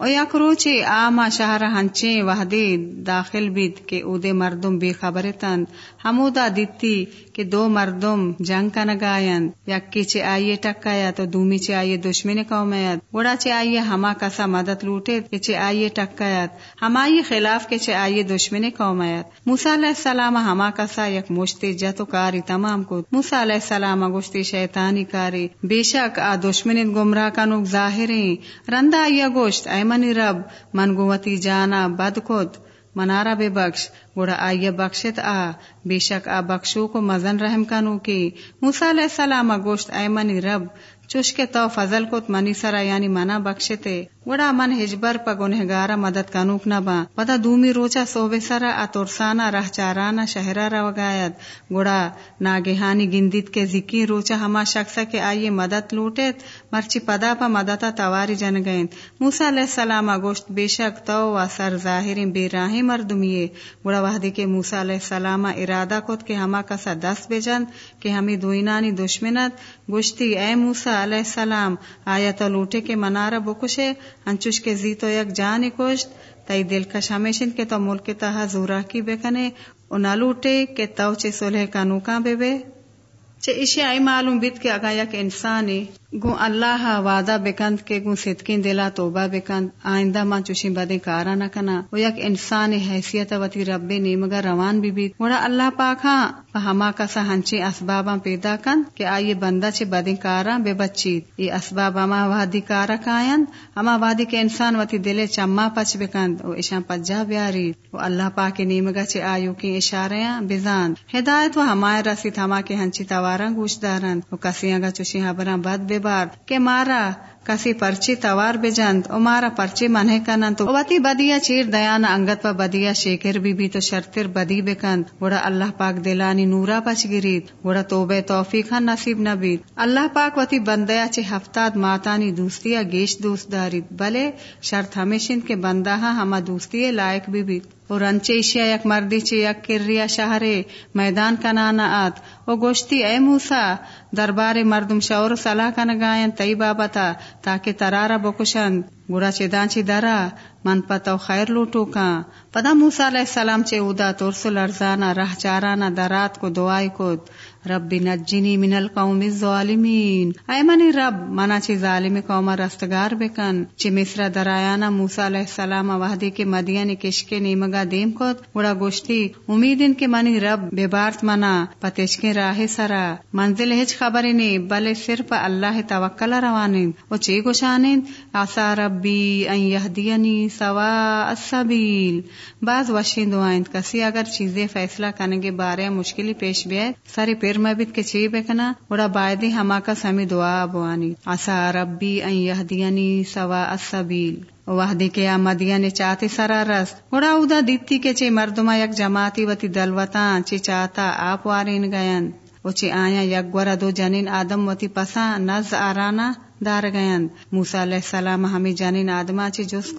او یک روچے آما شہر ہنچے وحدے داخل بیت کہ اودے مردم بے خبر تند۔ ہمودا دیتی کہ دو مردم جنگ کا نگائن یک کی چے آئیے ٹکایا تو دومی چے آئیے دشمن قومیت گوڑا چے آئیے ہما کسا مدد لوٹے کہ چے آئیے ٹکایت۔ ہمائی خلاف کے چے آئیے دشمن قومیت موسیٰ علیہ السلام ہما کسا یک مشتی جتو کاری تمام کو موسیٰ علیہ السلام گوشتی شیطانی کاری۔ بے شک آ دشمن گمراہ کنوک ظاہریں۔ رندا یا گوشت۔ اے منی رب من گوتی جانا بد کت منارا بے بخش گوڑا آئیے بخشت آ بے شک آ بخشو کو مزن رحم کنو کی موسیٰ علیہ السلام گوشت اے منی رب چوش کے تو فضل کت منی سرا یعنی منا بخشتے وڑا من ہجبر پا گنہگارا مدد کنوک نبا پدا دومی روچا صوبے سرا اتورسانا رہ چارانا شہرا روگایت گوڑا ناگہانی گندیت کے ذکی روچا ہما شخص کے آئیے مدد لوٹیت مرچی پدا پا مدتا تواری جن گئیں موسیٰ علیہ السلام گوشت بے شک تو و سر ظاہر بے راہ مردمیے گوڑا وحدی کے موسیٰ علیہ السلام ارادہ کت کے ہما کسا دس بجند کہ ہمیں دوئینانی دشمنت گوشتی اے موسیٰ علیہ السلام آیا تو لوٹے کے منارا بکشے انچوش کے زی تو یک جان کوشت تئی کا ہمیشن کے تو ملک تہا زورا کی بے کنے او نہ لوٹے کہ تو چے سلح کا بے بے۔ چے اشی آئی معلوم بیت کے اگا یک انسانی گو اللہ وعدہ بکند کے گو صدقین دلا، توبہ بکند۔ آئندہ ماں چوشی بدے کارا نہ کنا۔ وہ یک انسان حیثیت وتی رب نیمگا روان بھی بیت وڑا اللہ پاک ہاں ہما کسا ہنچے اسباباں پیدا کند کہ آئیے بندہ چے بدے کارا بے بچید۔ یہ اسباب ہما وادی کارا کائند۔ ہما وادی کے انسان وتی دلے چما پچ بکند۔ او اشان پجا بیاری وہ اللہ پاک نیمگا چے آیو کی اشاریاں بزان ہدایت و ہمائے رسید ہما کے ہنچی توارا گوش دارند۔ وہ کسی اگا چوشی حبراں بد بے بار کہ مارا کسی پرچی توار بجند او مارا پرچی منہ کنن تو وتی بدیا چیر دیان انگت پا بدیا شیکر بی بی تو شرطر بدی بکند گوڑا اللہ پاک دلانی نورا پچ گرید گوڑا توبہ توفیق ہن نصیب نبید اللہ پاک وتی بندیا چے ہفتاد ماتانی دوستیا گیش دوست دارید بلے شرط ہمیشن کے بندہ ہاں ہما دوستی لائق بھی بیت اور رنچے یک مردی چے یک کریا شہرے میدان کا نانا آت۔ او گوشتی اے موسا دربار مردم شور صلاح کنگائن تئی بابتا تاکہ ترارا بکشند۔ گوڑا چے دانچی درا، من پتو خیر لوٹو کان پدا موسیٰ علیہ السلام چے اودا ترسل ارزانا رہ چارانا درات کو دعائی کود۔ رب نجنی من القوم الظالمین۔ اے منی رب، منا چی ظالم قوم رستگار بکن۔ چی مصر درایانا موسیٰ علیہ السلام وحدی کے مدین کشکے نیمگا دیم کود گوڑا گوشتی امیدن کے منی رب بے بارت منا، پتشکے راہ سرا۔ منزل ہچ خبری نی، بلے صرف اللہ توکل روانین و چی گوشانین آسا ربی ان یهدینی سوا السبیل۔ بعض وشین دعائیں کسی اگر چیزیں فیصلہ کرنے کے بارے مشکلی پیش بھی ہے ساری پیر مبید کے چی بکنا بڑا بائدی ہما کا سمی دعا بوانی۔ آسا ربی ان یہدینی سوا السبیل۔ وحدی کے آمدیا نے چاہتے سرا رس۔ گڑا ادا دیتی کے چے مردما یک جماعتی وتی دلوتا چے چاہتا آپ وارین گین او آیا یک گورا دو جنین آدم وتی پسا، نز آرانا۔ دار گیند موسیٰ علیہ السلام ہمیں جانین آدما چی جس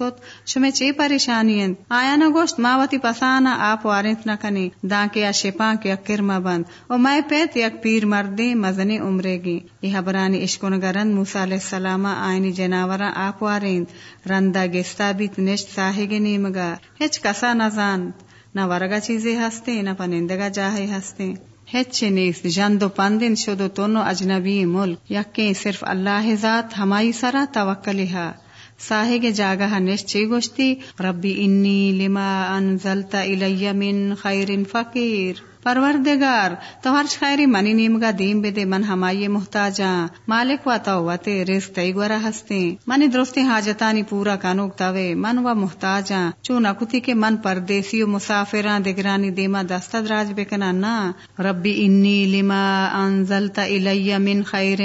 شمی چی پریشانی آیا نا گوشت ماوتی پسانا آپ وارنت نہ کنی۔ دان کے شپاں کے اکر بند۔ او میں پیت یک پیر مردے مزنی عمرے گی۔ یہ حبرانی اشکن گرند موسیٰ علیہ السلام آئینی جناورا آپ وارند۔ رندا گستا بیت نشت ساہے نیمگا۔ ہچ کسا نزان نہ ورگا چیزیں ہستے، نہ پنندگا جاہے ہستے۔ ہچ نیس جند و پندن شد تونو اجنبی ملک. یقین صرف اللہ ذات، ہمائی سرا توکلی ہا ساہے کے جاگہ نشچی گوشتی. ربی انی لما انزلت الی من خیر فقیر. پروردگار تو ہر خیری منی نیمگا دیم بے دے من ہمائی محتاجاں، مالک و تو رزق تی گورا ہستے منی درستی حاجتانی پورا کانوک توے من و محتاجاں۔ چون اکتی کے من پردیسی و مسافران دگرانی دیما دستا دراج بکنا نا، ربی انی لما انزلتا الی من خیر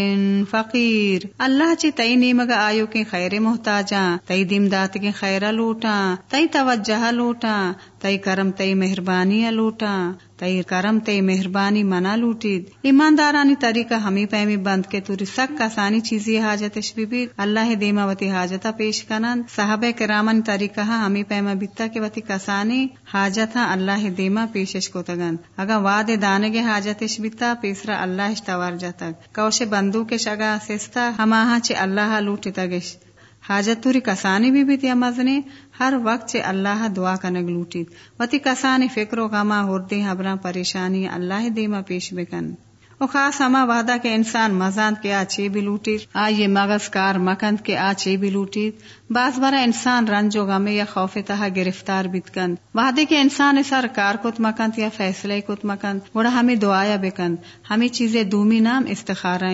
فقیر۔ اللہ چی تئی نیمگا آیو کے خیر محتاجاں، تئی دیم دات کے خیرہ لوٹاں، تئی توجہ لوٹاں۔ تئی کرم تئی مہربانی لوٹاں تئی کرم تئی مہربانی منا لوٹید۔ ایماندارانی طریقہ ہمیں پیمی بند کے توری سک کسانی چیزی حاجت بھی اللہ دیما وتی حاجتا پیش کنند۔ صحابہ کرامن طریقہ ہمیں پیما بیتا کے وتی کسانی حاجت اللہ دیما پیشش کو تگند۔ اگا واد دانگ حاجتش بیتا پیسرا اللہ توار جتک کوش بندو کے شگا سستا ہما چے اللہ لوٹی تگش حاجت توری کسانی بھی بیت یا ہر وقت چے اللہ دعا کنگ لوٹیت وتی کسانی فکر و غما ہوردے حبراں پریشانی اللہ دیما پیش بکن۔ و خاص ہما وعدہ کے انسان مزاند کے آچے بھی لوٹی۔ آئیے مغز کار مکند کے آچے بھی لوٹی۔ بعض برا انسان رنج و غمے یا خوف تہا گرفتار بیتکند وعدے کے انسان سر کار کت مکند یا فیصلے کت مکند۔ گوڑا ہمیں دعایا بکند ہمیں چیزیں دومی نام استخارہ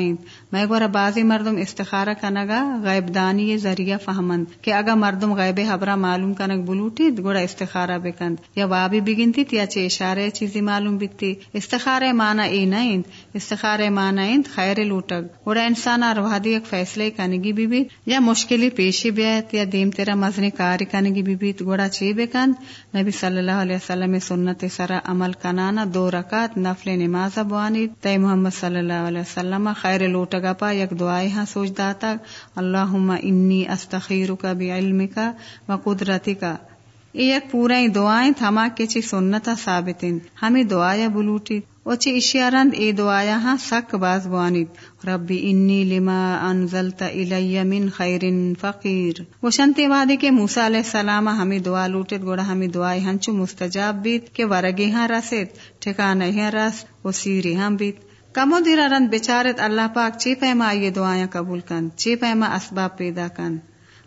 میں گورا بازی مردم استخارہ کنگا غیب دانی ذریعہ فہمند کہ اگا مردم غیب حبرہ معلوم کنگ بلوٹی گوڑا استخارہ بکند۔ یا وابی بگنتی یا چے اشارے چیزی معلوم بیتی استخارہ مانا ای نہیں استخارہ مانا خیر لوٹگ۔ گوڑا انسان روحادی ایک فیصلے کنگی بھی, بھی یا مشکلی پیشی بیت یا دیم تیرا مزنی کاری کنگی بی بیت گوڑا چی بکند؟ نبی صلی اللہ علیہ وسلم سنت سرا عمل کنانا دو رکات نفل نماز بوانی۔ تی محمد صلی اللہ علیہ وسلم خیر لوٹگا پا، یک دعائی ہاں سوچ داتا اللہم انی استخیرک بعلمک و قدرتک۔ یہ ایک پورا دعائیں تھما کے چی سنتا ثابتیں ہمیں دعایا بلوٹی۔ وچی اشیارند اے دعایا ہاں سک باز بوانید ربی انی لما انزلت الی من خیر فقیر۔ وشنتے وعدے کے موسیٰ علیہ السلام ہمیں دعا لوٹت گوڑا ہمیں دعائی ہنچو مستجاب بیت، کہ ورگی ہاں رسید ٹھکانا ہاں رس و سیری ہاں بیت۔ کمو دیرا رند بچارت اللہ پاک چی پیما یہ دعائیں قبول کن چی پیما اسباب پیدا کن۔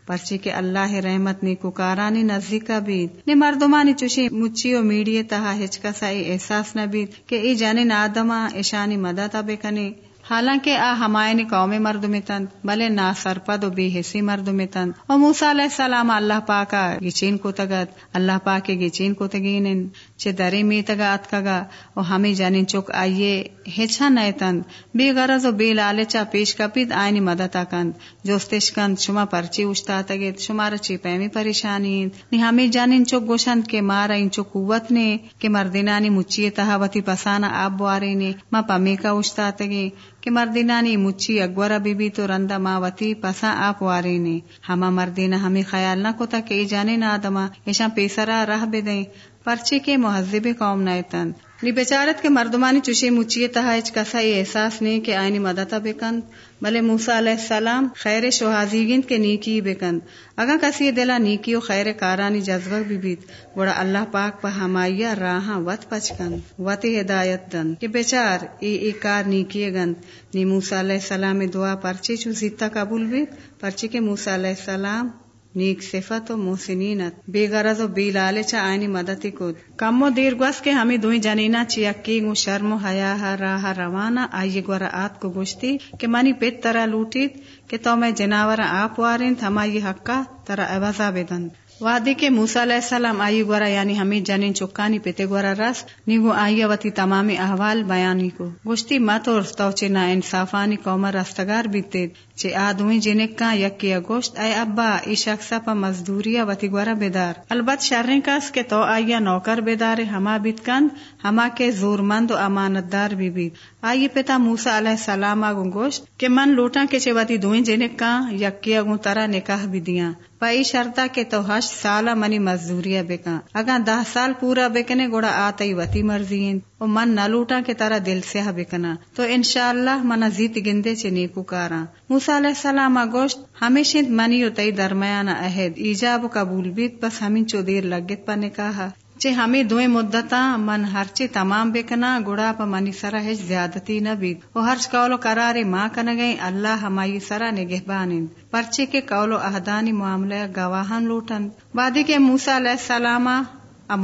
پرچی کے اللہ رحمت نی کارانی نزدیکا بید۔ نی مردمانی چوشی مچی و میڈیے تہا ہچکا سائی احساس نہ کہ ای جانے نادما ایشانی مدد بے کنی۔ حالانکہ آ ہمائنی قوم مرد میں تند بلے نا سرپد و بے حسی مرد میں تند اور موسا علیہ السلام اللہ پاکا گچین کو تگت اللہ پاک گچین کو تگین چے درے می تگا ات کگا، او ہمیں جانین چوک آئیے۔ ہچھا نئے تند، بے غرض و بے لالچا پیش کپید آئینی مدتا کند۔ جوستش کند، شما پرچی اشتا تگید، شما رچی پیمی پریشانی نی ہمیں جانین چوک گوشند کے مارا ان چوک قوت نے کہ مردینانی مچی تہاوتی پسانا آب بوارے نے۔ ما پمی کا اشتا تگی کہ مردینانی مچی اگورا بی بی تو رندا ماوتی پسا آپ وارے نے۔ ہما مردینا ہمیں خیال نہ کوتا کہ ای جانے نہ آدما ایشا پیسرا راہ بے دیں پرچے کے مہذب قوم نائتن نی بیچارت کے مردمانی چوشے مچیے تہائچ کسا یہ احساس نہیں کہ آئینی مدتا بکند بلے موسا علیہ السلام خیر شہازیگند کے نیکی بکند اگا کسی دلا نیکی و خیر کارانی جذبہ بھی بیت۔ بڑا اللہ پاک پا ہمائیا راہاں وط پچکند وط ہدایت دن۔ کہ بیچار ای ای کار نیکی گند۔ نی موسا علیہ السلام دعا پرچے چو زیتا قبول بیت۔ پرچے کے موسا علیہ السلام نیک صفت و محسنینت بے غرض و بے لالچ آئینی مدتی کود کم و دیر گوس کے ہمیں دوئی جنینا چیا گو شرم و حیا راہ روانہ آئیے گورا آت کو گوشتی کہ منی پیت ترا لوٹیت کہ تو میں جناور آپ وارن تھما یہ حقا ترا عوضا بدند وادی کے موسا علیہ السلام آئی گورا یعنی ہمیں جنین چکانی پیتے گورا رس نیگو آئی وتی تمام احوال بیانی کو گشتی مت اور تو نا انصافانی قوم رستگار بیتے چے آدمی جنک کا یکی گوشت اے ابا ای شخصا پا مزدوریا وتی گورا بیدار البت شرن کس کے تو آئیا نوکر بیدار ہما بیت کند ہما کے زور مند و امانت دار بھی بیت آئی پتا موسا علیہ السلام آگو گوشت کہ من لوٹا کے چے وتی دوئیں جنک کا یکی اگو ترا نکاح بھی دیاں پائی شرطا کے تو ہش سالہ منی مزدوریا بکا۔ اگاں دہ سال پورا بکنے گوڑا آتا وتی مرضی او من نہ لوٹا کے تارا دل سے بکنا۔ تو انشاءاللہ منا زیت گندے چے نیکو کارا۔ موسیٰ علیہ السلام گوشت ہمیشہ منی و تئی درمیان عہد۔ ایجاب قبول بیت بس ہمیں چو دیر لگت پا نکاہا چے ہمیں دوئے مدتا من ہرچے تمام بکنا گڑا پا منی سرا ہے زیادتی نہ وہ ہرچ قولو قرار ماں کن گئی اللہ ہمائی سرا نگہ بانند پرچے کے قولو اہدانی معاملہ گواہن لوٹن۔ بعدی کے موسیٰ علیہ السلام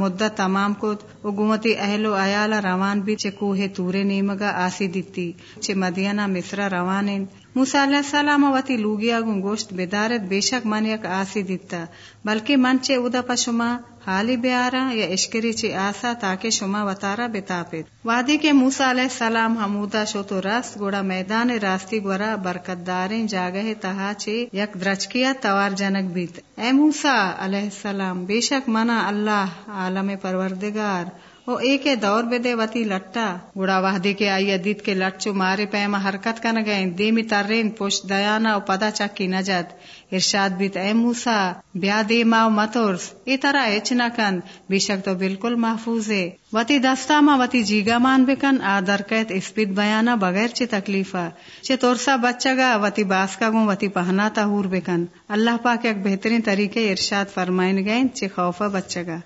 مدت تمام کو اگومتی اہل و عیال روان بھی چے کوہ تورے نیمگا آسی دیتی۔ چے مدینہ مصرہ روانین موسیٰ علیہ السلام وتی لوگیا گو گوشت بیدارت بے شک من یک آسی دیتا، بلکہ من چے ادا پا شما حالی بیارا یا اشکری چی آسا تاکہ شما وطارا بتاپت وادی کے موسیٰ علیہ السلام حمودہ شو تو راست گوڑا میدان راستی گورا برکت داریں جاگہ تہا چے یک درچکیا توار جنک بیت۔ اے موسیٰ علیہ السلام بے شک منا اللہ عالم پروردگار او ایک دور بے دے وتی لٹا۔ گڑا وحدے کے آئی ادیت کے لٹ چو مارے پیما حرکت کا نہ گئے دیمی ترین پوش دیانا او پدا چکی نجد ارشاد بیت اے موسا بیا دے ما متورس ای طرح اچ نہ کن۔ بے شک تو بالکل محفوظ ہے۔ وتی دستا ما وتی جیگا مان بکن آدر کہت اسپید بیانا بغیر چی تکلیفا چے تورسا بچہ گا۔ وتی باس کا گوں وتی پہنا تا ہور بکن اللہ پاک ایک بہترین طریقے ارشاد فرمائن گئے چے خوفا بچہ گا۔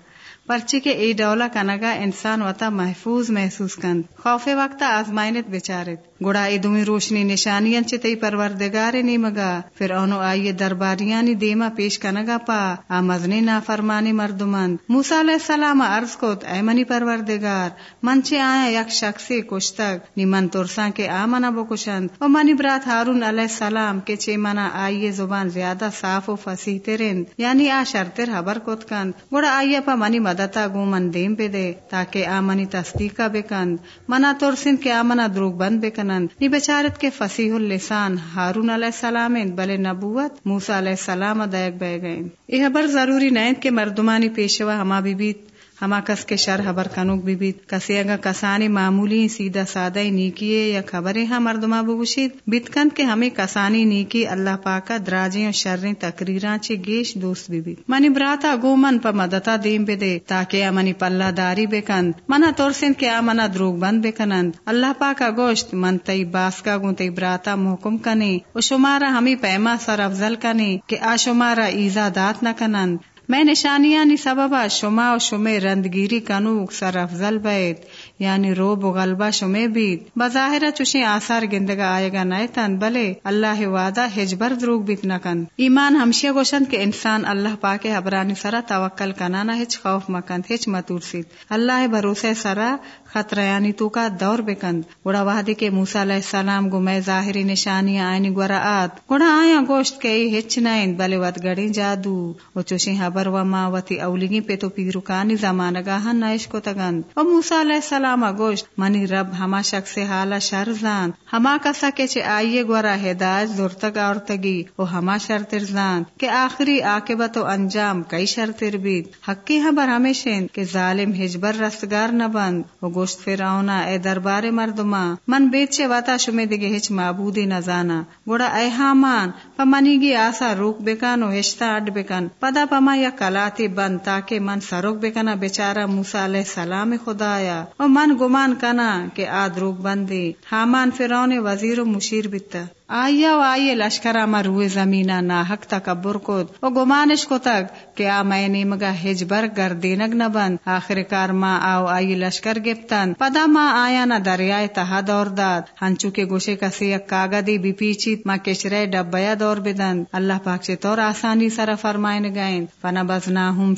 پرچی کے ای ڈولا کنگا انسان وتا محفوظ محسوس کند۔ خوف وقت آزمائنت بچارت گڑا ای دومی روشنی نشانیاں چتی پروردگار نیمگا پھر اونو آئیے درباریانی دیما پیش کنگا پا۔ آمزنی نافرمانی مردمند موسیٰ علیہ السلام عرض کت اے منی پروردگار، من چے آیا یک شخصی کشتگ؟ نی من ترساں کے آمنا بکشند۔ و منی برات ہارون علیہ السلام کے چے منا آئیے زبان زیادہ صاف و فصیح ترند۔ یعنی آ شرطر حبر کت کند۔ گڑا آئیے پا منی مد مدتا گو من دیم بے دے تاکہ آمنی تصدیقہ بکند منا ترسند کے آمنا دروگ بند بکنند نی بچارت کے فصیح اللسان ہارون علیہ السلام بلے نبوت موسیٰ علیہ السلام ادائک بہ گئے یہ خبر ضروری نیند کے مردمانی پیشوا ہما بھی بیت ہما کس کے شر خبر کنوک بھی بیت کسی اگا کسانی معمولی سیدھا سادہ نیکیے یا خبریں ہاں مردما بوشید بیت کے ہمیں کسانی نیکی اللہ پاکا دراجیں اور شریں تقریراں چے گیش دوست بھی بیت منی براتا گو من پا مدتا دیم بے دے تاکہ امنی پلہ داری بے کند۔ منا تورسن کے آمنا دروگ بند بے کنند۔ اللہ پاکا گوشت من تئی باس کا گو تئی براتا محکم کنے۔ و شمارا ہمیں پیما سر افضل کنے کہ آ شمارا ایزا دات نہ کنند۔ میں نشانیانی یعنی سببا شما و شمے رندگیری کنو سر افضل بیت یعنی روب و غلبہ شمع بیت۔ بظاہرہ چوشیں آثار گندگا آئے گا نئے تن، بلے اللہ وعدہ ہجبر دروگ بیت کن۔ ایمان ہمشی گوشن کہ انسان اللہ پاک حبرانی سرا توکل کنانا ہچ خوف مکند ہچ متورسید اللہ بھروسے سرا خطرہ یعنی تو کا دور بکند۔ گڑا وحدی کے موسیٰ علیہ السلام گو میں ظاہری نشانی آئینی گورا آت گڑا آیا گوشت کے ہچ نائن بلے ود گڑی جادو۔ و چوشیں حبر وما وتی اولگی پہ تو پیروکانی زمانگا ہن نائش کو تگند۔ و موسیٰ علیہ السلام گوشت، منی رب ہما شخص حالا شر زان ہما کسا کے چے آئیے گورا ہدایت زورتگ آرتگی و ہما شرطر زان کہ آخری عاقبت و انجام کئی شرطر بید۔ حقی حبر ہمیشن کہ ظالم ہجبر رستگار نہ بند۔ و گوشت فرعونا اے دربار مردما من بیچے وتا واتا شمے دگے ہچ معبودی نہ زانا۔ گوڑا اے ہامان پمانی گی آسا روک بکن و ہشتا اڈ بکن۔ پدا پما یا کلاتی بند تاکہ من سروک بکنا بیچارہ موسیٰ علیہ السلام خدایا او من گمان کنا کہ آدروگ بندی۔ ہامان فرعون وزیر و مشیر بیتا آئیا و آئیے لشکرہ ما روئے زمینہ نا حق تکبر کود و گمانش کو تک کہ آ میں نیمگا ہجبر گردینگ نہ بند آخر کار ما آو آئی لشکر گپتن پدا ما آیا نہ دریائے تہا دور داد. ہنچو کے گوشے کسی یک کاغدی بھی پیچیت ما کشرے ڈبیا دور بدند. اللہ پاک سے طور آسانی سر فرمائن گئیں فنا بزنا ہم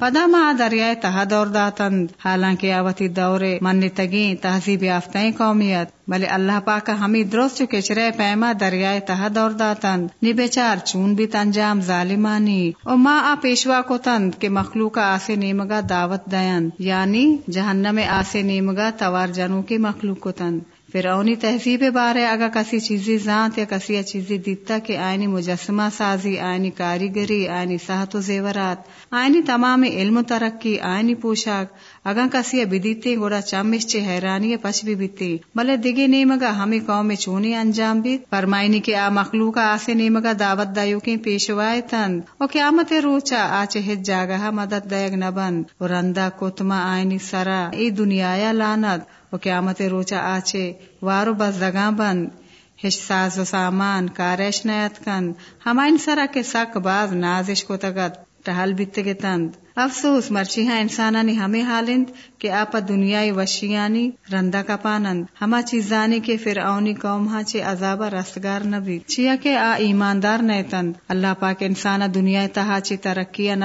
پدا ما دریائے تہا دور داتند حالانکہ آوتی دورے من تگیں تہذیب یافتیں قومیت۔ بلے اللہ پاک ہمیں درست چکے چرے پیما دریائے تہا دور داتند نی بیچار چون بھی تنجام ظالمانی۔ او ما آ پیشوا کو تند کہ مخلوق آسے نیمگا دعوت دین یعنی جہنم آسے نیمگا توار جنوں کے مخلوق کو تند پھر اونی تہذیب بارے، اگر کسی چیزی ذات یا کسی چیزی دیتا کہ آئینی مجسمہ سازی، آئینی کاریگری، آئینی صحت و زیورات، آئینی تمام علم و ترقی، آئینی پوشاک اگا کسی بدیتے گوڑا چمش چے حیرانی پچ بھی بیتے بلے دگے نیمگا ہمیں قوم چونی انجام بیت، فرمائنی کے آ مخلوق آسے نیمگا دعوت دایو کے پیشوائے تند او قیامت روچا آچے ہج جاگہ مدد دیگ نبند و رندہ کتما آئینی سرا، ای دنیا لانت و قیامت روچا آچے، وارو بس زگاں بند، ہش ساز و سامان، کارش نیت کند، ہمائن سرا کے سک باز نازش کو تگت، ٹہل بیتگے تند۔ افسوس مرچی ہاں انسانانی ہمیں حالند کہ آپ دنیای وشیانی رندا کا پانند۔ ہما چیزانی کے فرعونی قوم ہاں چے عذاب رستگار نبی چیا کے آ ایماندار نیتند۔ اللہ پاک انسان دنیا تہا چی ترقی نہ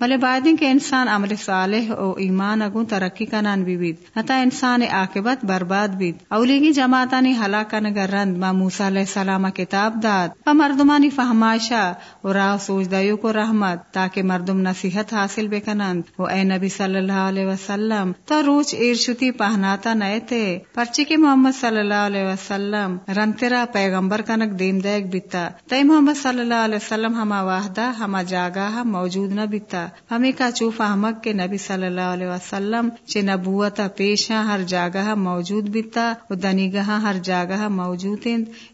بلے بعدین کے انسان عمل صالح او ایمان اگو ترقی کنان بھی بید۔ نتا انسان عاقبت برباد بید۔ اولیگی جماعتانی ہلاکن رند ما موسیٰ علیہ السلام کتاب داد۔ و مردمانی فہمائشہ و راہ سوچ دیو کو رحمت۔ تاکہ مردم نصیحت حاصل حاصل بکنند۔ و اے نبی صلی اللہ علیہ وسلم تو روچ ایرشتی پہناتا نئے تھے پرچی کے محمد صلی اللہ علیہ وسلم رنترا پیغمبر کنک دیم دیگ بیتا۔ تی محمد صلی اللہ علیہ وسلم ہما واحدہ ہما جاگاہ موجود نہ بیتا۔ ہمیں کا چوف احمد کے نبی صلی اللہ علیہ وسلم، چے نبوتا پیشا ہر جاگاہ موجود بیتا۔ و دنیگاہ ہر جاگاہ موجود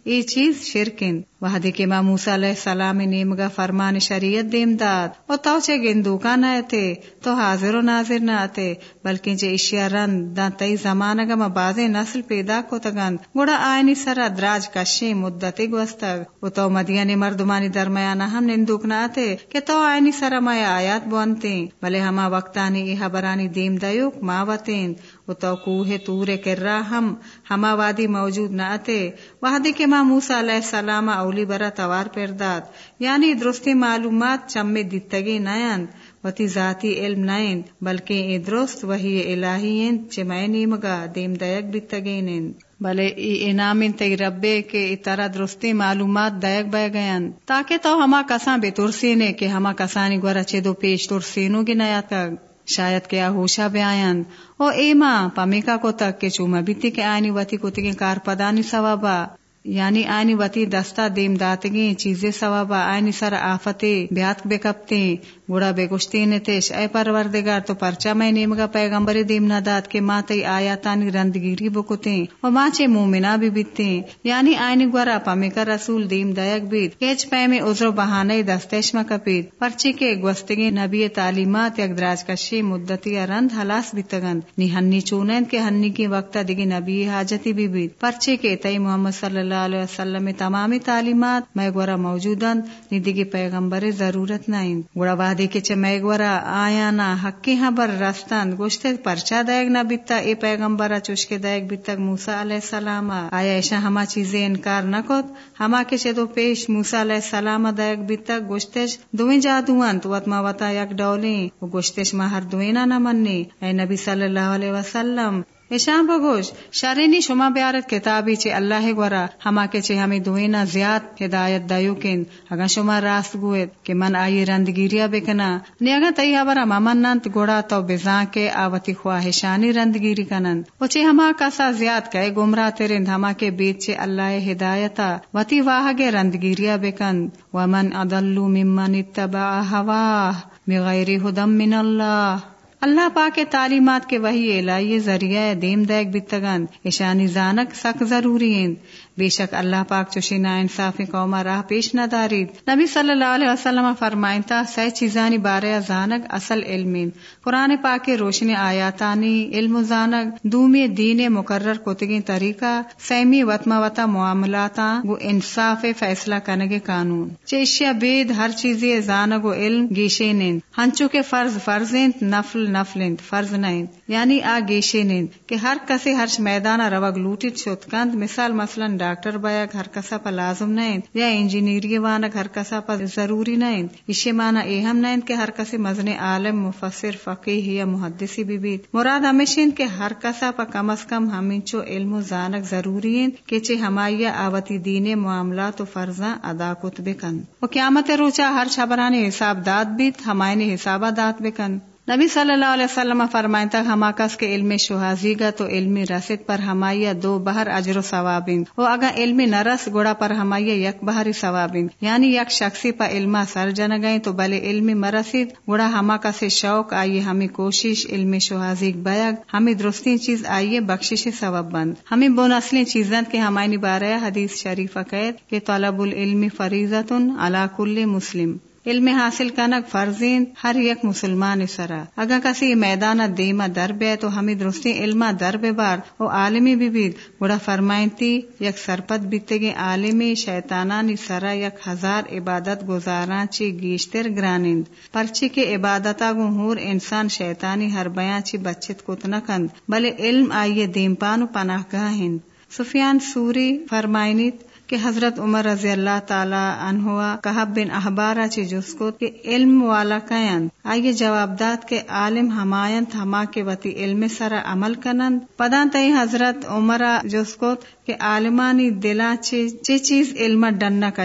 ای چیز شرکند وحدی کے ماں موسا علیہ السلام نیمگا فرمان شریعت دیم داد۔ و تو چے گندو کا نہ تھے تو حاضر و ناظر نہ آتے، بلکہ جے اشیا رند دا تئی زمانہ ما بازے نسل پیدا کو تگند گوڑا آئینی سرا دراج کشی مدتی گوستگ و تو مدینی مردمانی درمیان ہم نندوک نہ آتے کہ تو آئینی سرا ما آیات بونتے۔ بلے ہما وقتانی ای حبرانی دیم دیوک ماوتین و تو کوہ تورے کرا ہم، ہما وادی موجود نہ آتے۔ وحدی کے ماں موسا علیہ السلام اولی برا توار پرداد یعنی درستی معلومات چمے دتگی نیند وتی ذاتی علم نائند، بلکہ اے درست وہی الہی چمائے نیمگا دیم دیگ بتگین بلے ای انعام تی ربے کے طرح درستی معلومات دیگ بہ گئن تاکہ تو ہما کساں بے ترسینے کہ ہما کسانی گورا چے دو پیش ترسینو گی نیا تک شاید کیا ہوشا بے آئند او ایما پمیکا کو تک کے چوما بیتی کے آئینی وتی کو تکی کار پدانی سوابا یعنی آئینی وتی دستا دیم داتگی چیزیں ثوابا آئینی سر آفتے بیات بے کپتے گوڑا بے گشتی تیش اے پروردگار تو پرچا میں نیمگا پیغمبر دیم نہ داد کے ماں تی آیاتانی رندگیری بکتے و ماں چے مومنا بھی بیتے یعنی آئینی گورا پمی کا رسول دیم دایک بیت کیچ پے میں عذر بہانے دستیش مکپیت پرچی کے گوستگی نبی تعلیمات یک دراج کشی مدتی رند حلاس بیتگند۔ نی ہنی چونند کے ہنی کی وقت دیگی نبی حاجتی بھی بیت پرچی کے تئی محمد صلی اللہ اللہ علیہ وسلم تمامی تعلیمات میں گورا موجودن نی پیغمبر ضرورت نہیں گوڑا وعدے کے چمے گورا آیا نا، حقی ہاں حبر رستند گوشتے پرچا دیگ نہ بیتا، اے پیغمبرا چوش کے دیگ بیتا موسا علیہ السلام۔ آیا ایشا ہما چیزیں انکار نہ کت۔ ہما کے چدو پیش موسا علیہ السلام دیگ بیتا گوشتش دویں جادوان تو وطما وطا یک ڈولیں گوشتش ما ہر دوینا نہ مننی اے نبی صلی اللہ علیہ وسلم ایشان بگوش شرینی شما بیارت کتابی چے اللہ گورا۔ ہما کے چے ہمیں دوینا زیاد ہدایت دایو کن اگا شما راست گوید کہ من آئی رندگیریا بکنا۔ نی اگا تئی برا ممن ننت گوڑا تو بزان کے آوتی خواہشانی رندگیری کنند و چے ہما کسا زیاد کئے گمراہ تیرند۔ ہما کے بیت چے اللہ ہدایتا۔ وتی واہ گے رندگیریا بکند ومن ادلو ممن اتبع ہواہ بغیر ہدم من اللہ۔ اللہ پاک تعلیمات کے وہی الہی ذریعہ دیم دائک بتگن ایشانی زانک سک ضروری ہیں۔ بے شک اللہ پاک چوشی نا انصاف قوما راہ پیش نہ دارید نبی صلی اللہ علیہ وسلم فرمائنتا سی چیزانی بارے زانگ اصل علمین قرآن پاک روشنی آیاتانی علم زانگ، دومی دین مقرر کتگی طریقہ، سیمی وطما وطا معاملاتا گو انصاف فیصلہ کنگ قانون۔ چیشیا بید ہر چیزی زانگ و علم گیشے نیند ہنچو کے فرض فرض نفل نفل فرض نیند یعنی آ گیشے نیند کہ ہر کسی ہر میدان روگ لوٹی چھوتکند مثال مثلا ڈاکٹر بایا گھر کسا پا لازم نہیں یا انجینئری وانا گھر کسا پا ضروری نہیں اسے مانا اہم نہیں کہ ہر کسی مزن عالم، مفسر فقیح یا محدثی بھی بیت۔ مراد ہمیشہ کہ ہر کسا پا کم از کم ہمیں چو علم و زانک ضروری ہیں کہ چے ہمایا آوتی دین معاملات و فرضاں ادا کت بکن۔ و قیامت روچا ہر شبرانی حساب داد بیت ہمائن حسابہ داد بکن۔ نبی صلی اللہ علیہ وسلم فرمائیں تک ہماکس کے علم شہازی گا تو علم رسد پر ہمایا دو بہر اجر و ثوابین۔ و اگر علم نرس گوڑا پر ہمایا یک بہر ثوابین۔ یعنی یک شخصی پر علم سر جن گئیں تو بلے علم مرسید، گوڑا ہما کا سے شوق آئیے، ہمیں کوشش علم شہازی بیگ ہمیں درستی چیز آئیے، بخشش ثواب بند۔ ہمیں بون اصلی چیزیں کے ہماری بارہ حدیث شریف قید کہ طلب العلم فریضت علا کل مسلم۔ علم حاصل کنک فرزین ہر یک مسلمان سرا اگر کسی میدان دیما دربے تو ہمیں درستی علما درب بار۔ او عالمی بھی بید۔ بڑا فرمائنتی یک سرپت بیتے گے عالمی شیطانانی سرا یک ہزار عبادت گزاراں چی گیشتر گرانند۔ پرچی کے عبادتا گو ہور انسان شیطانی ہر بیاں چی بچت کند، بلے علم آئیے دیم پانو پناہ گاہ ہند سفیان سوری فرمائنیت کہ حضرت عمر رضی اللہ تعالی عنہ کہب بن احبارا چی جس کو کہ علم والا قیند آئیے جواب داد کے عالم ہمایت ہما کے وتی علم سرا عمل کنند۔ پدان تئی حضرت عمرہ جس کو کہ عالمانی دلا چی چیز علم ڈننا کا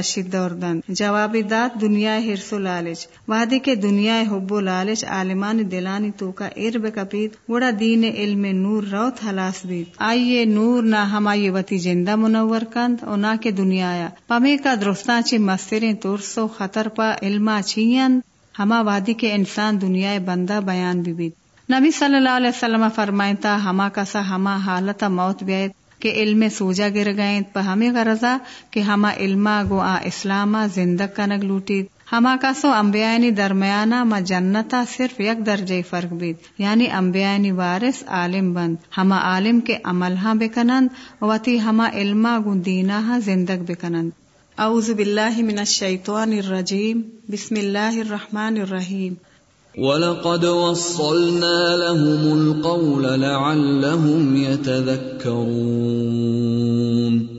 دن جوابی داد دنیا ہرس و لالچ۔ وادی کے دنیا حب و لالچ عالمانی دلانی تو کا ارب کپیت۔ گوڑا دین علم نور روت حلاس بیت۔ آئیے نور نہ ہمائی وتی جندہ منور کند۔ اور نہ کے دنیا پمے کا درستان چی مستریں تورسو خطر پا علما چھین ہما وادی کے انسان دنیا بندہ بیان بھی بیت۔ نبی صلی اللہ علیہ وسلم فرمائتا ہما کسا ہما حالت موت بیت کہ علم سوجا گر گئے پہ ہمیں غرضا کہ ہما علما گو آ اسلاما زندگ کنگ لوٹی ہما کا سو امبیانی درمیانہ ما جنتا صرف یک درجے فرق بیت یعنی امبیانی وارث عالم بند۔ ہما عالم کے عمل ہاں بکنند وتی ہما علما گو دینا ہاں زندگ بکنند۔ اعوذ باللہ من الشیطان الرجیم۔ بسم اللہ الرحمن الرحیم۔ وَلَقَدْ وَصَّلْنَا لَهُمُ الْقَوْلَ لَعَلَّهُمْ يَتَذَكَّرُونَ۔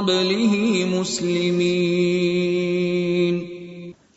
قبله مسلمين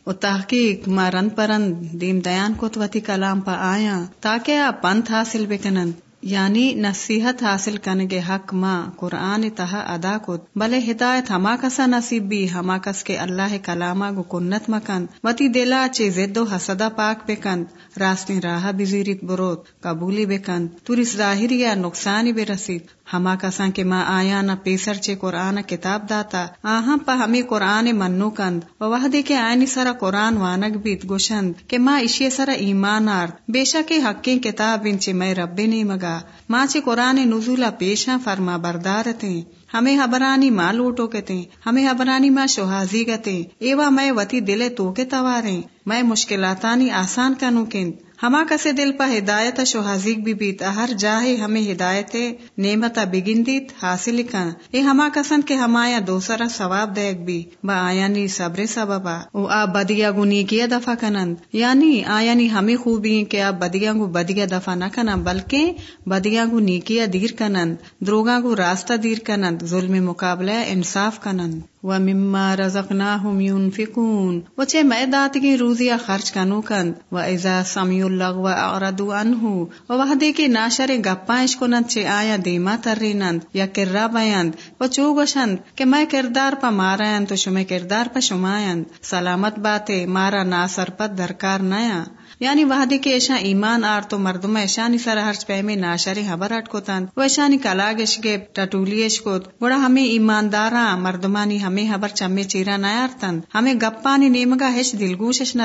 و تحقیق مارن پرن دیم دیان کو توتی کلام پا آیا تاکہ آپ پنت حاصل بکنن۔ یعنی نصیحت حاصل کرنے کے حق ماں قرآن تہا ادا کو بلے ہدایت ہما کسا نصیب بھی ہما کس کے اللہ کلامہ گو کنت مکن۔ وتی دلا چے زد و حسدا پاک بکند راستے راہ بزیرت بروت قبولی بکند توریس ظاہری یا نقصانی بے رسید ہما کساں کے ماں آیا نہ پیسر چے قرآن کتاب داتا، آہاں پا ہمیں قرآن منو کند۔ و وحدے کے آئینی سرا قرآن وانگ بیت گوشند، کہ ماں اشی سرا ایمان آرد بے شک حقیں کتاب انچے میں رب نے مگا۔ ماں چے قرآن نزولہ پیشاں فرما بردارتیں ہمیں حبرانی ماں لوٹو کہتے ہمیں حبرانی ماں شہازی گتے ایوا میں وتی دلے تو کے تواریں میں مشکلاتانی آسان کنو کند۔ ہما کسے دل پا ہدایت شہازیک بھی بیت ہر جاہے ہمیں ہدایت نعمتا بگندیت حاصل کن۔ اے ہما کسن کے ہمایا دوسرا ثواب دیکھ بھی۔ با آیانی صبر سببا او آ بدیا گو نیکیا دفع کنند۔ یعنی آیانی ہمیں خوبی کہ آپ بدیا گو بدیا دفع نہ کنند، بلکہ بدیا گو نیکیا دیر کنند۔ دروگا گو راستہ دیر کنند۔ ظلم مقابلہ انصاف کنند۔ و مما رزقناهم ينفقون وچے میں دات کی روزیا خرچ کنو کند و اذا سمیع اللغو اعرضوا عنه و وحدے کے ناشر گپائش کنند چے آیا دیما ترینند یا کرا بیند و چوگشند کہ میں کردار پا مارایند تو شمع کردار پا شمایند سلامت باتے مارا ناصر پت درکار نیا۔ یعنی وحدی کے ایشا ایمان آر تو مردم ایشانی سر ہرچ پہ میں ناشری حبر اٹ کو تن ایشانی کلاگش گے ٹٹولیش کو گوڑا ہمیں ایمانداراں، مردمانی ہمیں حبر چمے چیرا نیار تن ہمیں گپانی نیمگا ہش دلگوشش نہ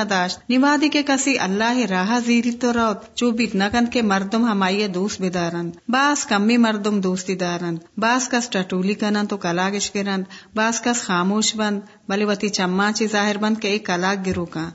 نوادی کے کسی اللہ راہ زیری تو روت۔ چوبیت نگن کے مردم ہمائی دوست بدارند۔ باس کمی مردم دوستی دارند۔ باس کس ٹٹولی کنن تو کلاگش گرند۔ باس کس خاموش بند۔ بلے وتی چماچی ظاہر بند کے ایک کلاگ گرو کا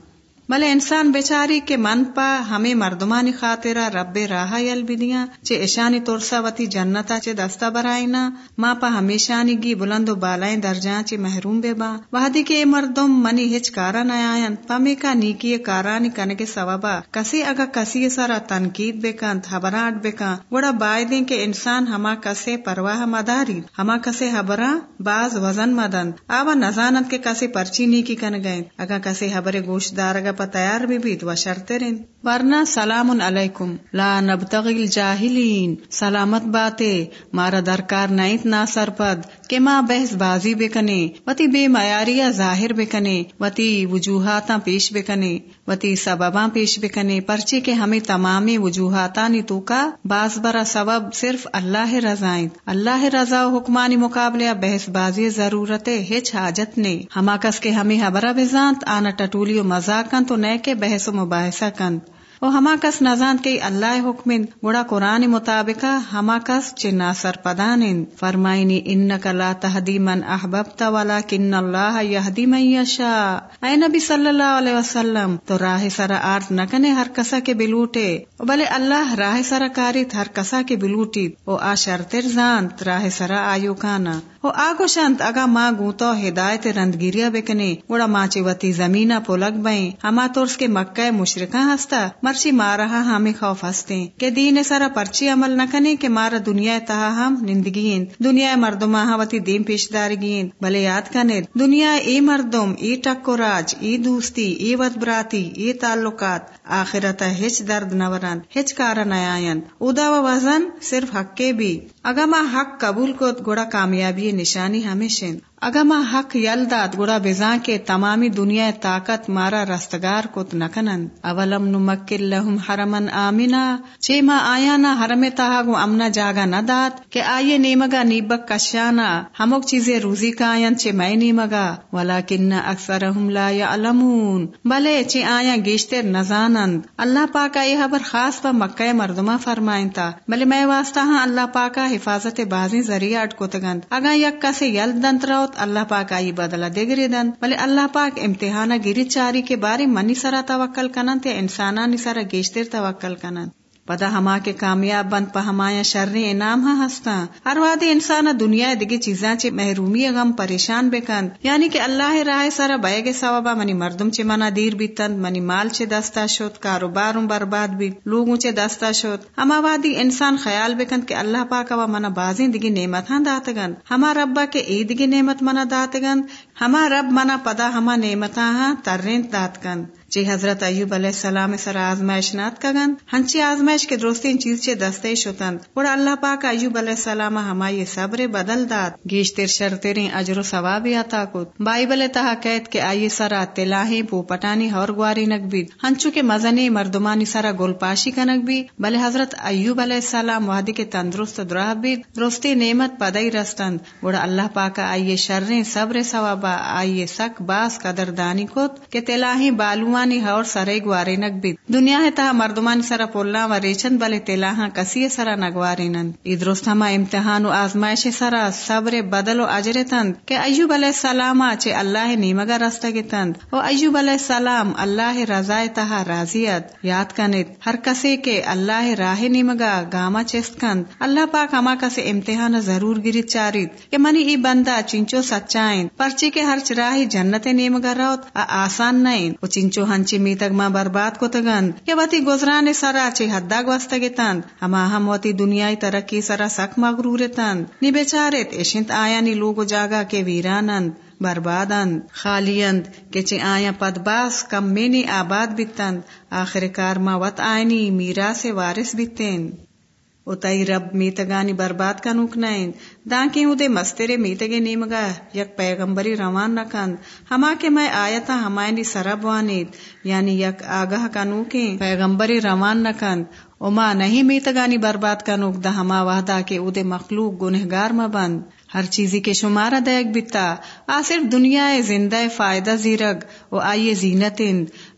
بلے انسان بیچاری کے من پا ہمیں مردمانی خاطرہ رب راہ یل بدیاں چے اشانی ترسا وتی جنتا چے دستا برائینا ماں پا ہمیشانی گی بلند و بالائیں درجاں چے محروم بے با۔ وحدی کے مردم منی ہچ کارا نیاین پمی کا نیکی کارانی کنگے سوابا کسی اگا کسی سارا تنقید بے کن حبرات بے کن وڑا بائدیں کے انسان ہما کسے پرواہ مداری، ہما کسے حبراں باز وزن مدن۔ آوا نزانت کے کسی پرچی نیکی کن گئے اگا کسے حبر گوشت دارگا طرف تیار بھی بیت و شرطرین ورنہ سلام علیکم، لا نبتغی الجاہلین۔ سلامت باتے مارا درکار نیت نا سرپد۔ کہ ماں بحث بازی بکنے وتی بے معیاریا ظاہر بکنے وتی وجوہاتاں پیش بکنے وتی سبباں پیش بکنے پرچے کے ہمیں تمام وجوہاتا نی تو کا باز برا سبب صرف اللہ رضائیں اللہ رضا و حکمانی مقابلے بحث بازی ضرورت ہچ حاجت نے۔ ہما کس کے ہمیں حبرہ بزانت آنا ٹٹولی و مزاقن تو نئے کے بحث و مباحثہ کند او ہما کس نزان کے اللہ حکم گڑا قرآن مطابق ہما کس چ ناصر پدان فرمائنی انک لا تہدی من احببت ولکن اللہ یہدی من یشاء۔ اے نبی صلی اللہ علیہ وسلم، تو راہ سرا آرت نکنے ہر کسا کے بلوٹے، بلے اللہ راہ سرا کاریت ہر کسا کے بلوٹی او آ شرطر زانت راہ سرا آیو کانا۔ او آگو شانت اگا ماں گوتو ہدایت رندگیریا بکنے گوڑا ماچی وتی زمینا پولک بائیں ہما تورس کے مکہ مشرکاں ہستا، مرچی مارہا ہمیں خوف ہستے کہ دین سرا پرچی عمل نہ کنے کہ مارا دنیا تہا ہم نندگین دنیا مردم وتی دین پیش دارگین بلے یاد کنے، دنیا ای مردم، ای ٹکو راج، ای دوستی، ای ود براتی ای تعلقات۔ آخرت ہچ درد نوران ہچ کارا نیاین ادا و وزن صرف حق کے بھی۔ اگا ما حق قبول کو گوڑا کامیابی نشانی ہمیشہ اگا ما حق یل داد گڑا بزاں کے تمامی دنیا طاقت مارا رستگار کت نکنن۔ اولم نمکل لہم حرمن آمنا۔ چے ما آیا نا حرم تہاگو امنا جاگا نہ داد۔ کہ آئیے نیمگا نیبک کشانا ہموک چیزیں روزی کا آئین چے میں نیمگا۔ ولیکن اکثرہم لا یعلمون۔ بلے چے آیا گیشتر نزانند اللہ پاکا یہ حبر خاص با مکہ مردمہ فرمائن تا۔ بلے میں واسطہ ہاں اللہ پاکا حفاظت بازی ذریعہ اٹکوتگند اگا یک کسے یل دنت روت اللہ پاک آئی بدلا دے گری دن بلے اللہ پاک امتحانہ گری چاری کے بارے منی سرا توکل کنن تے انسانانی سرا گیشتر توکل کنن۔ پدا ہما کے کامیاب بند پا ہمایا شر انعام ہاں ہستا ہر وادی انسان دنیا دگی چیزاں چے محرومی غم پریشان بکند یعنی کہ اللہ راہ سارا بے گے ثوابا منی مردم چے منا دیر بیتند منی مال چے دستا شد کاروباروں برباد بھی لوگوں چے دستا شد ہما وادی انسان خیال بکند کہ اللہ پاک و منا بازی دگی نعمت ہاں داتگند ہما ربا کے ای دگی نعمت منا داتگند ہما رب منا پدا ہما نعمت ہاں ترین دات کند جی حضرت ایوب علیہ السلام سر آزمائش نات کگن ہنچی آزمائش کے دوستی ان چیز چے دستے شتند اور اللہ پاک ایوب علیہ السلام ہمائی صبر بدل داد۔ گیش تیر شر تیریں اجر و ثوابی عطا کت بائبل تہا قید کے آئی سرا تلاہی پو پٹانی ہور گواری نک بید ہنچو کے مزنی مردمانی سرا گل پاشی کنک بھی بلے حضرت ایوب علیہ السلام وادی کے تندرست دراہ بید درستی نعمت پدائی رستند اور اللہ پاک آئیے شریں صبر ثوابا آئیے سک باس قدر دانی کت کہ تلاہی بالوان ہور سرے گوارے نگ بیت دنیا ہے تا مردمان سرا پولا و ریچن بلے تلا ہاں کسی سرا نگوارے نن۔ ادرست ہما امتحان و آزمائش سرا صبر بدل و اجر تند۔ کہ ایوب علیہ السلام چے اللہ نیمگا رستہ کے تند۔ او ایوب علیہ السلام اللہ رضا تہا راضیت یاد کنت ہر کسے کے اللہ راہ نیمگا گاما چست کند۔ اللہ پاک ہما کسے امتحان ضرور گریت چارید۔ کہ منی ای بندہ چنچو سچائیں۔ پرچی کے ہر چراہی جنت نیمگا روت آسان نہیں او چنچو ہنچی میتگ برباد کو تگند یا وتی گزرانے سرا چے حدا گوستگے تند ہما ہم وتی دنیای ترقی سرا سک مغرور تند نی بیچارت اشنت آیا نی لوگو جاگا کے ویرانند بربادند خالیند کہ چے آیا پد باس کم مینی آباد بیتند آخر کار ما وط آئینی میرا سے وارث بیتین او تئی رب میتگانی برباد کا نوکنائن او دے مسترے میتگے نیمگا یک پیغمبری روان نکند ہما کے میں آیتا ہمائنی سرب وانید یعنی یک آگاہ کا نوکیں پیغمبری روان نکند او ما نہیں میتگانی برباد کا نوک دا ہما وحدہ کے او دے مخلوق گنہگار مبند ہر چیزی کے شمارا دیکھ بیتا آ صرف دنیا زندہ فائدہ زیرگ او آئیے زینت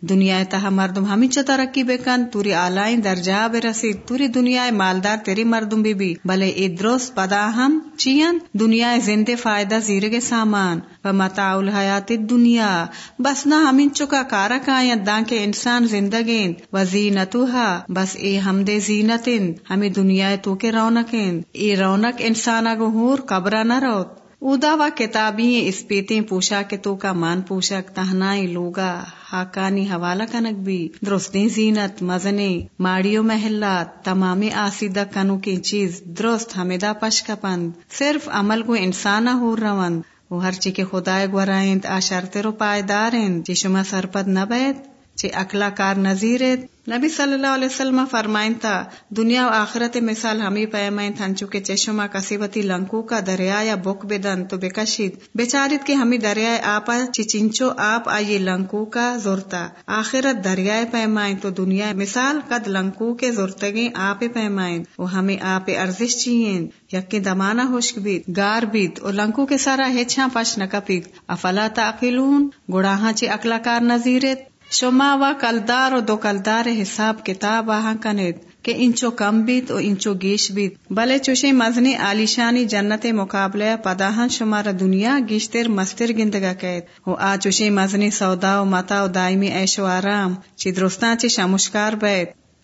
دنیا تہ مردم، ہمیں چو ترقی بے کن، توری آلائیں درجہ بے رسید، توری دنیا مالدار تیری مردم بھی بھی، بلے ادروس پدا ہم چین دنیا زندے فائدہ زیرگ سامان، و متا الحیات دنیا بس نہ ہمیں چکا کارا کائیں دان کے انسان زندگین و زینتوہا، بس اے ہم دے زینتن ہمیں دنیا تو کے رونقین اے رونق انسان اگو ہور قبرہ نہ روت۔ ادا و کتابی اس پیتے پوشا کے تو کا مان پوشک تہنائی لوگا، حاکانی حوالہ کنک بھی درست زینت، مزنے، ماڑیو محلات، تمام آسیدہ کنو کی چیز، درست ہمیدا پشک پند، صرف عمل کو انسانہ ہو روند، وہ ہر چی کے خدا گورائند آشرتے رو پائیدارند جی شما سرپد نہ بیت چی اکلا کار نبی صلی اللہ علیہ وسلم فرمائن تا دنیا و آخرت مثال ہمیں پیمائن تھن چکے چشمہ کسیبتی لنکو کا دریا یا بک بدن تو بکشید بیچارت کے ہمیں دریائے آپا چچنچو آپ آئیے لنکو کا زورتا۔ آخرت دریائے پیمائن تو دنیا مثال قد لنکو کے زورتگیں آپ پیمائن۔ وہ ہمیں آپ ارزش چیئیں یک دمانہ ہوشک بیت گار بیت اور لنکو کے سارا ہچھاں پش نکپیت افلا تاقلون؟ گڑاہاں چی اکلا کار نظیرت شما و کلدار و دو کلدار حساب کتاب آہاں کنید کہ انچو کم بیت و انچو گیش بیت۔ بلے چوشی مزنی علیشانی جنت مقابلہ پداہن شمار دنیا گیشتر مستر گندگا قید و آ چوشی مزنی سودا و متا و دائمی عیش و آرام، چی درستان چی شمشکار بیت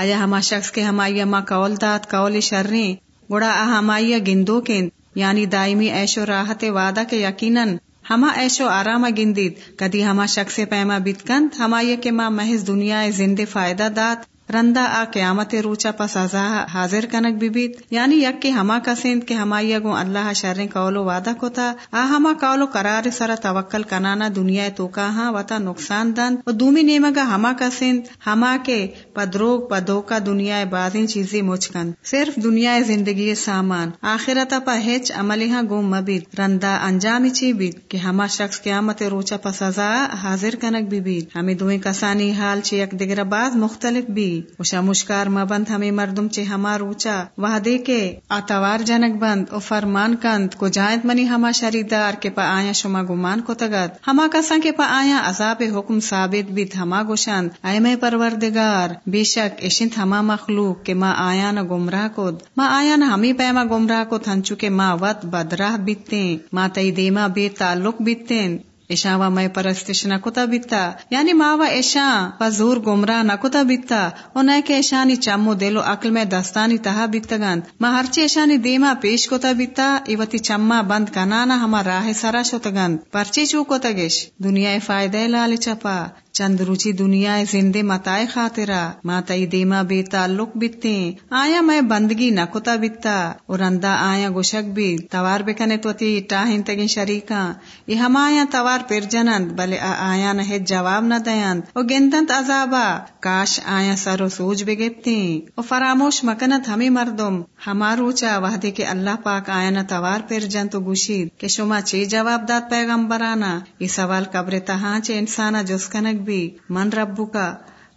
آیا ہما شخص کے ہمائی ما قول دات قول شرری گڑا آ ہمائی گندو کن یعنی دائمی ایشو راحت وعدہ کے یقیناً ہما ایشو آرام گندید۔ کدی ہما شخص پیما بتکند ہمائی کے ماں محض دنیا زندے فائدہ دات رندا آ قیامت روچا پس ازا حاضر کنک بیت یعنی یک کے ہما کسند کے ہما گو اللہ شرن قولو وعدہ کو تھا آ ہما قولو قرار سر توکل کنانا دنیا تو کہاں وتا نقصان دن و دومی نیمگا ہما کسند ہما کے پدروگ پدوکا دنیا بازین چیزیں مچکن۔ صرف دنیا زندگی سامان۔ آخرتا پا ہچ عملی ہاں گو مبید رندا انجامی چی بیت کہ ہما شخص قیامت روچا پس ازا حاضر کنک بیت ہمیں دوئیں کسانی حال چی یک دگر باز مختلف بھی۔ اوشا مشکار مبند ہمیں مردم چے ہما روچا وحدے کے آتوار جنک بند، او فرمان کند، کو جائت منی ہما شریدار کے پا آیا شما گمان کو تگت ہما کسان کے پا آیا عذاب حکم ثابت بیت ہما گوشند۔ اے میں پروردگار، بے شک اشنت ہما مخلوق کے ما آیا نہ گمراہ کود ما آیا نہ ہمیں پیما گمراہ کو تھنچو کے ما وط بدراہ بیتیں۔ ما تئی دیما بے تعلق بیتیں۔ ایشا وا میں پرستش نکتا بیتا یعنی ماں و ایشا و زور گمراہ نکتا بیتا و نہ کے ایشانی چمو دلو عقل میں دستانی تہا بیتگان ما ہرچی ایشانی دیما پیش کتا بیتا ایوتی چما بند کنانا ہما راہ سرا شتگان پرچی چو کتا گش دنیا فائدہ لال چپا۔ چند روچی دنیا زندے متائے خاطرا ماتائی دیما بے تعلق بیتے آیا میں بندگی نہ کتا بیتا اور اندا آیا گوشک بھی۔ توار بکنے تو تی ٹاہن تگیں شریکا یہ ہم آیا توار پر جنند، بلے آیا نہ جواب نہ دیند او گندنت عذابا۔ کاش آیا سر و سوج بگیتے او فراموش مکنت ہمیں مردم۔ ہماروچا وحدے کے اللہ پاک آیا نہ توار پر جن تو گوشید۔ کہ شما چی جواب داد پیغمبرانا؟ یہ سوال قبر تہاں چے انسانا جس کنک بھی من ربو کا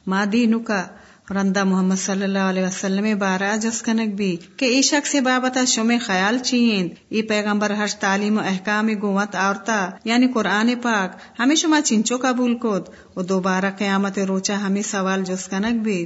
ما دینو کا رندا محمد صلی اللہ علیہ وسلم بارہ جس کنک بھی کہ ای شخص سے بابتا شمی خیال چین ای پیغمبر ہر تعلیم و احکام گوت آورتا یعنی قرآن پاک ہمیں شما چنچو قبول کود و دوبارہ قیامت روچا ہمیں سوال جس کنک بھی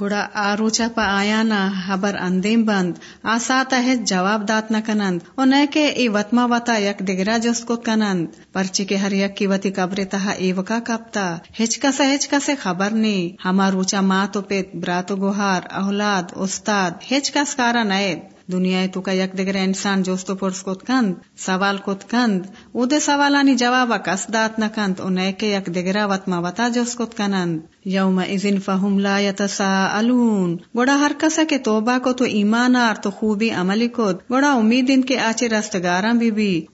گڑا آروچا پا آیا نا حبر اندیم بند آساتا ہے جواب دات نہ کنند او نہ کہ ای وطما وطا یک دگرا جس کو کنند پرچی کے ہر یک کی وطی قبر تہا ای وکا کپتا ہچکا کسا ہچکا سے خبر نی ہما روچا ماں تو پیت براتو گوہار اولاد استاد ہچکا سکارا نائد دنیا تو کا یک دگر انسان جوستو پرس کت کند، سوال کت کند، او دے سوالانی جواب کس دات نکند او نیکے یک دگرا وط وتا جوس کت کنند۔ یوم ازن فهم لا یتساءلون۔ گوڑا ہر کسا کے توبہ کو تو ایمان آر تو خوبی عملی کت گوڑا امید ان کے آچے رستگاراں بھی بھی۔